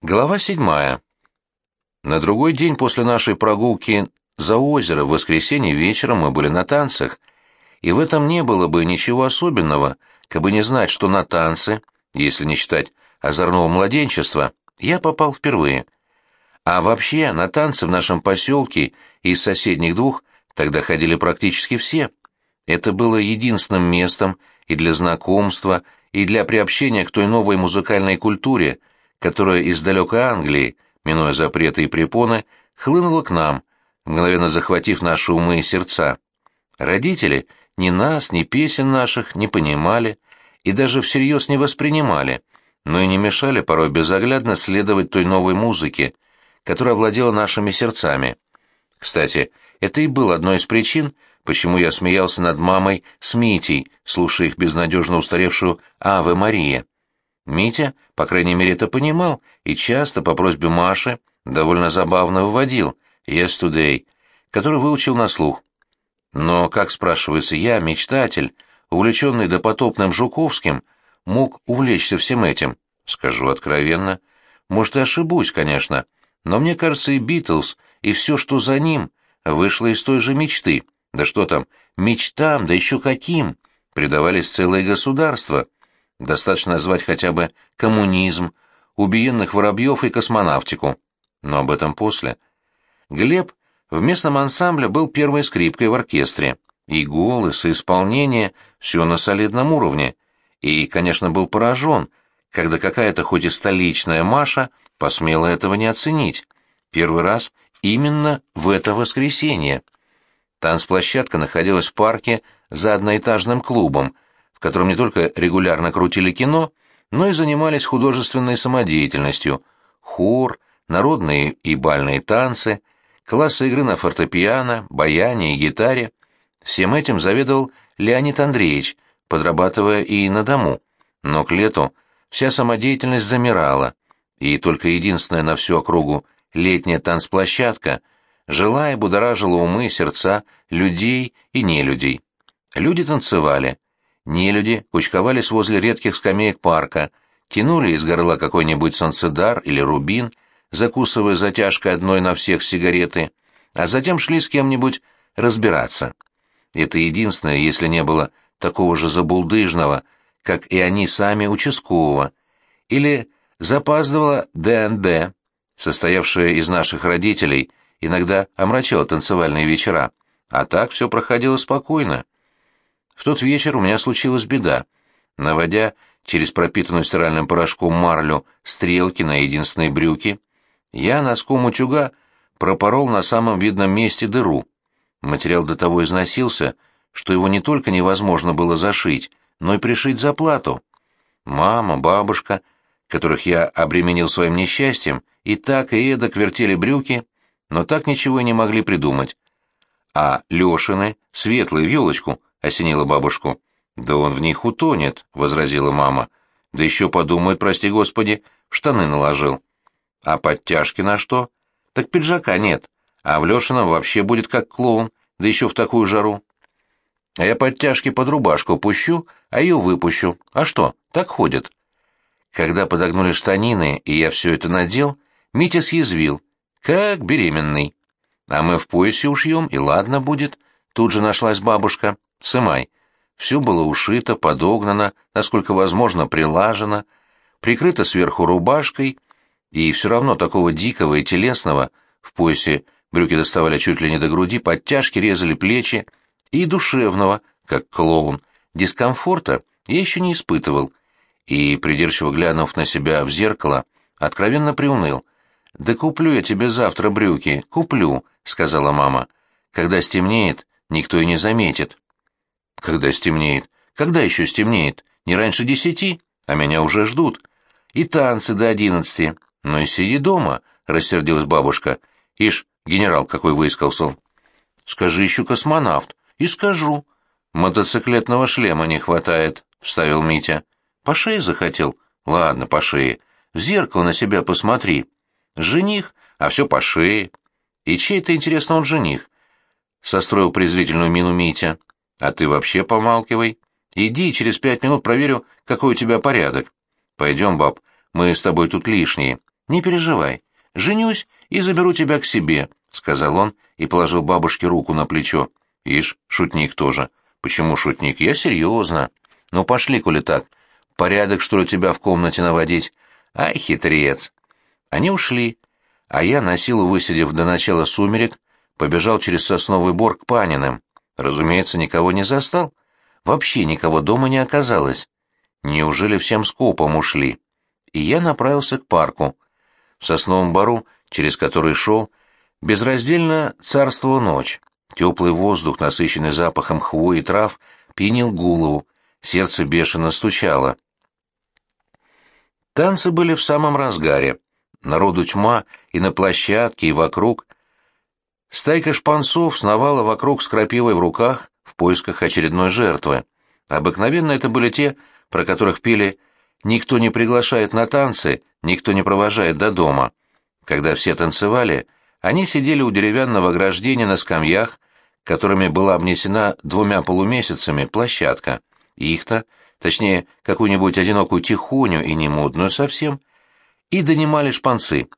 Глава седьмая. На другой день после нашей прогулки за озеро в воскресенье вечером мы были на танцах, и в этом не было бы ничего особенного, как бы не знать, что на танцы, если не считать озорного младенчества, я попал впервые. А вообще, на танцы в нашем поселке из соседних двух тогда ходили практически все. Это было единственным местом и для знакомства, и для приобщения к той новой музыкальной культуре, которая из далекой Англии, минуя запреты и препоны, хлынула к нам, мгновенно захватив наши умы и сердца. Родители ни нас, ни песен наших не понимали и даже всерьез не воспринимали, но и не мешали порой безоглядно следовать той новой музыке, которая владела нашими сердцами. Кстати, это и было одной из причин, почему я смеялся над мамой с Митей, слушая их безнадежно устаревшую «Аве Мария». Митя, по крайней мере, это понимал и часто по просьбе Маши довольно забавно выводил «Yesterday», который выучил на слух. Но, как спрашивается я, мечтатель, увлеченный допотопным Жуковским, мог увлечься всем этим? Скажу откровенно. Может, и ошибусь, конечно, но мне кажется, и Битлз, и все, что за ним, вышло из той же мечты. Да что там, мечтам, да еще каким! Предавались целые государства — Достаточно назвать хотя бы коммунизм, убиенных воробьев и космонавтику. Но об этом после. Глеб в местном ансамбле был первой скрипкой в оркестре. И голос, и исполнение — все на солидном уровне. И, конечно, был поражен, когда какая-то хоть и столичная Маша посмела этого не оценить. Первый раз именно в это воскресенье. Танцплощадка находилась в парке за одноэтажным клубом — в котором не только регулярно крутили кино, но и занимались художественной самодеятельностью, хор, народные и бальные танцы, классы игры на фортепиано, баяне и гитаре. Всем этим заведовал Леонид Андреевич, подрабатывая и на дому. Но к лету вся самодеятельность замирала, и только единственная на всю округу летняя танцплощадка жила и будоражила умы и сердца людей и нелюдей. Люди танцевали, Нелюди кучковались возле редких скамеек парка, тянули из горла какой-нибудь санцедар или рубин, закусывая затяжкой одной на всех сигареты, а затем шли с кем-нибудь разбираться. Это единственное, если не было такого же забулдыжного, как и они сами участкового, или запаздывала ДНД, состоявшая из наших родителей, иногда омрачала танцевальные вечера, а так все проходило спокойно. В тот вечер у меня случилась беда. Наводя через пропитанную стиральным порошком марлю стрелки на единственные брюки, я носком утюга пропорол на самом видном месте дыру. Материал до того износился, что его не только невозможно было зашить, но и пришить заплату. Мама, бабушка, которых я обременил своим несчастьем, и так и эдак вертели брюки, но так ничего и не могли придумать. А Лешины, светлые, в елочку, — осенила бабушку. «Да он в них утонет», — возразила мама. «Да еще подумает, прости господи, в штаны наложил». «А подтяжки на что?» «Так пиджака нет, а в Лешином вообще будет как клоун, да еще в такую жару». «А я подтяжки под рубашку пущу, а ее выпущу. А что, так ходят?» Когда подогнули штанины, и я все это надел, Митя съязвил. «Как беременный». «А мы в поясе ушьем, и ладно будет», — тут же нашлась бабушка. Сымай. Все было ушито, подогнано, насколько возможно, прилажено, прикрыто сверху рубашкой, и все равно такого дикого и телесного в поясе брюки доставали чуть ли не до груди, подтяжки резали плечи, и душевного, как клоун, дискомфорта я еще не испытывал, и, придирчиво глянув на себя в зеркало, откровенно приуныл. «Да куплю я тебе завтра брюки, куплю», — сказала мама. «Когда стемнеет, никто и не заметит». Когда стемнеет? Когда еще стемнеет? Не раньше десяти, а меня уже ждут. И танцы до одиннадцати. Ну и сиди дома, — рассердилась бабушка. Ишь, генерал какой выискался. Скажи еще космонавт. И скажу. Мотоциклетного шлема не хватает, — вставил Митя. По шее захотел? Ладно, по шее. В зеркало на себя посмотри. Жених, а все по шее. И чей это, интересно, он жених? Состроил презрительную мину Митя. А ты вообще помалкивай. Иди, через пять минут проверю, какой у тебя порядок. Пойдем, баб, мы с тобой тут лишние. Не переживай. Женюсь и заберу тебя к себе», — сказал он и положил бабушке руку на плечо. «Ишь, шутник тоже». «Почему шутник? Я серьезно». «Ну, пошли, коли так. Порядок, что ли, тебя в комнате наводить?» «Ай, хитрец!» Они ушли, а я, на силу высидев до начала сумерек, побежал через сосновый бор к Паниным. Разумеется, никого не застал. Вообще никого дома не оказалось. Неужели всем скопом ушли? И я направился к парку. В сосновом бору, через который шел, безраздельно царствовала ночь. Теплый воздух, насыщенный запахом хвои и трав, пьянил голову, сердце бешено стучало. Танцы были в самом разгаре. Народу тьма и на площадке, и вокруг. Стайка шпанцов сновала вокруг с крапивой в руках в поисках очередной жертвы. Обыкновенно это были те, про которых пели «Никто не приглашает на танцы, никто не провожает до дома». Когда все танцевали, они сидели у деревянного ограждения на скамьях, которыми была обнесена двумя полумесяцами площадка. Их-то, точнее, какую-нибудь одинокую тихоню и немодную совсем, и донимали шпанцы.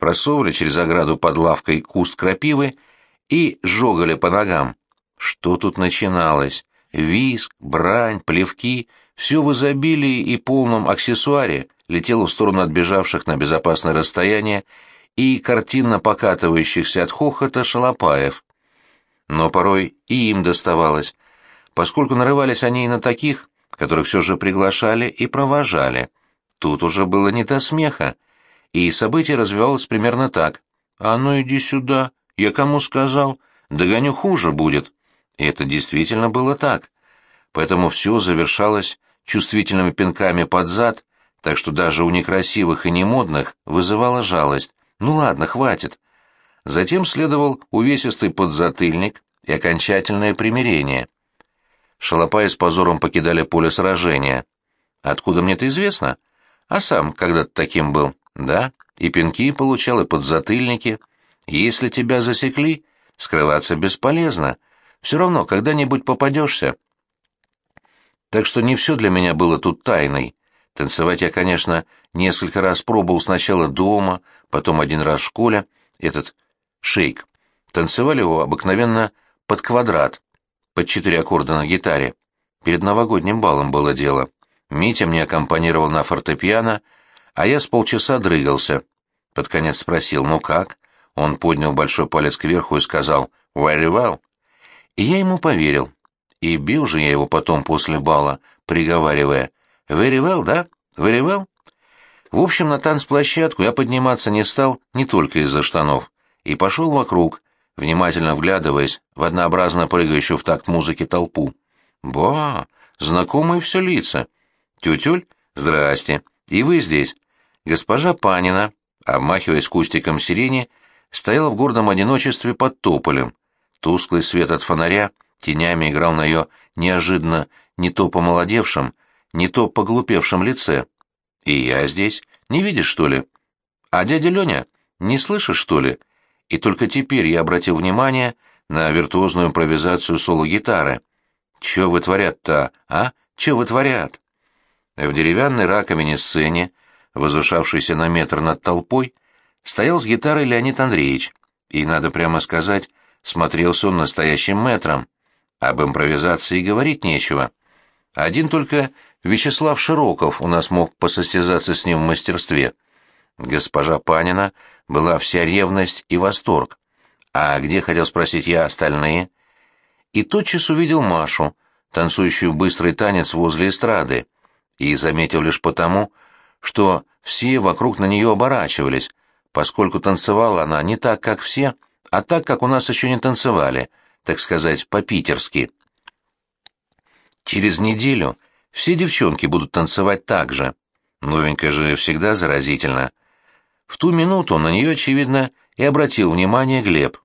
Просовывали через ограду под лавкой куст крапивы и жогали по ногам. Что тут начиналось? Виск, брань, плевки — все в изобилии и полном аксессуаре летело в сторону отбежавших на безопасное расстояние и картинно покатывающихся от хохота шалопаев. Но порой и им доставалось, поскольку нарывались они и на таких, которых все же приглашали и провожали. Тут уже было не до смеха, и событие развивалось примерно так. «А ну иди сюда, я кому сказал? Догоню хуже будет». И это действительно было так. Поэтому все завершалось чувствительными пинками под зад, так что даже у некрасивых и немодных вызывала жалость. Ну ладно, хватит. Затем следовал увесистый подзатыльник и окончательное примирение. Шалопаи с позором покидали поле сражения. Откуда мне это известно? А сам когда-то таким был. Да, и пинки получал, и подзатыльники. Если тебя засекли, скрываться бесполезно. Все равно когда-нибудь попадешься. Так что не все для меня было тут тайной. Танцевать я, конечно, несколько раз пробовал сначала дома, потом один раз в школе. Этот шейк. Танцевали его обыкновенно под квадрат, под четыре аккорда на гитаре. Перед новогодним балом было дело. Митя мне аккомпанировал на фортепиано, а я с полчаса дрыгался. Под конец спросил, ну как? Он поднял большой палец кверху и сказал «Very well». И я ему поверил. И бил же я его потом после бала, приговаривая «Very well, да? Very well?» В общем, на танцплощадку я подниматься не стал не только из-за штанов, и пошел вокруг, внимательно вглядываясь в однообразно прыгающую в такт музыки толпу. «Ба! Знакомые все лица!» «Тютюль? Здрасте. И вы здесь?» Госпожа Панина, обмахиваясь кустиком сирени, стояла в гордом одиночестве под тополем. Тусклый свет от фонаря тенями играл на ее неожиданно не то помолодевшем, не то поглупевшем лице. «И я здесь. Не видишь, что ли? А дядя Леня, не слышишь, что ли?» И только теперь я обратил внимание на виртуозную импровизацию соло-гитары. «Чё вытворят-то, а? Чё вытворят?» В деревянной раковине сцене, возвышавшейся на метр над толпой, стоял с гитарой Леонид Андреевич, и, надо прямо сказать, смотрелся он настоящим метром. Об импровизации говорить нечего. Один только Вячеслав Широков у нас мог посостязаться с ним в мастерстве. Госпожа Панина была вся ревность и восторг. А где, хотел спросить я, остальные? И тотчас увидел Машу, танцующую быстрый танец возле эстрады, и заметил лишь потому, что все вокруг на нее оборачивались, поскольку танцевала она не так, как все, а так, как у нас еще не танцевали, так сказать, по-питерски. Через неделю все девчонки будут танцевать так же. Новенькая же всегда заразительно. В ту минуту на нее, очевидно, и обратил внимание Глеб.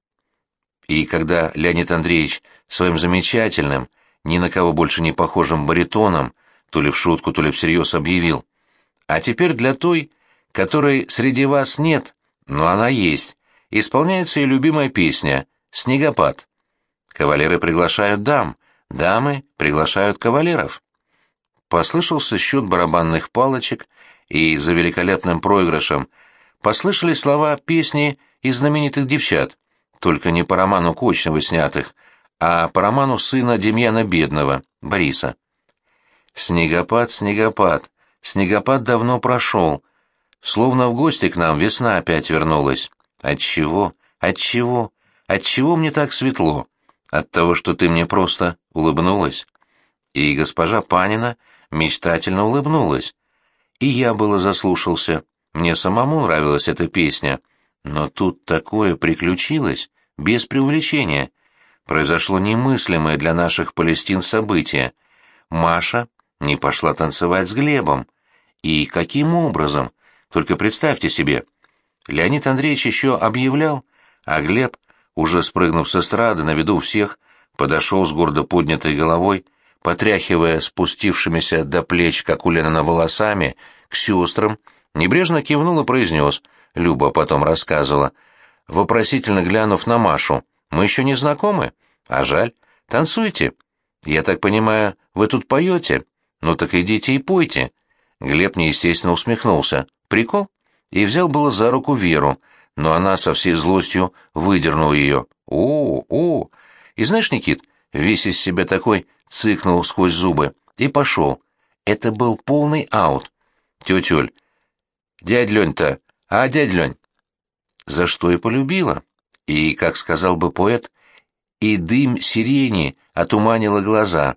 И когда Леонид Андреевич своим замечательным, ни на кого больше не похожим баритоном то ли в шутку, то ли всерьез объявил. А теперь для той, которой среди вас нет, но она есть, исполняется и любимая песня «Снегопад». Кавалеры приглашают дам, дамы приглашают кавалеров. Послышался счет барабанных палочек, и за великолепным проигрышем послышались слова песни из знаменитых девчат, только не по роману Кочнева снятых, а по роману сына Демьяна Бедного, Бориса. «Снегопад, снегопад, снегопад давно прошел, словно в гости к нам весна опять вернулась. Отчего, отчего, отчего мне так светло? От того, что ты мне просто улыбнулась?» И госпожа Панина мечтательно улыбнулась. И я было заслушался. Мне самому нравилась эта песня. Но тут такое приключилось, без преувеличения. Произошло немыслимое для наших палестин событие. Маша не пошла танцевать с Глебом. И каким образом? Только представьте себе. Леонид Андреевич еще объявлял, а Глеб, уже спрыгнув с эстрады на виду всех, подошел с гордо поднятой головой, потряхивая спустившимися до плеч, как у Ленина, волосами, к сестрам, небрежно кивнул и произнес, Люба потом рассказывала, вопросительно глянув на Машу, «Мы еще не знакомы? А жаль. Танцуйте. Я так понимаю, вы тут поете? Ну так идите и пойте». Глеб неестественно усмехнулся. «Прикол?» И взял было за руку Веру, но она со всей злостью выдернула ее. «О, о!» И знаешь, Никит, весь из себя такой цыкнул сквозь зубы и пошел. Это был полный аут. Тетюль, дядь Лень-то, а дядь Лень? За что и полюбила. И, как сказал бы поэт, и дым сирени отуманила глаза,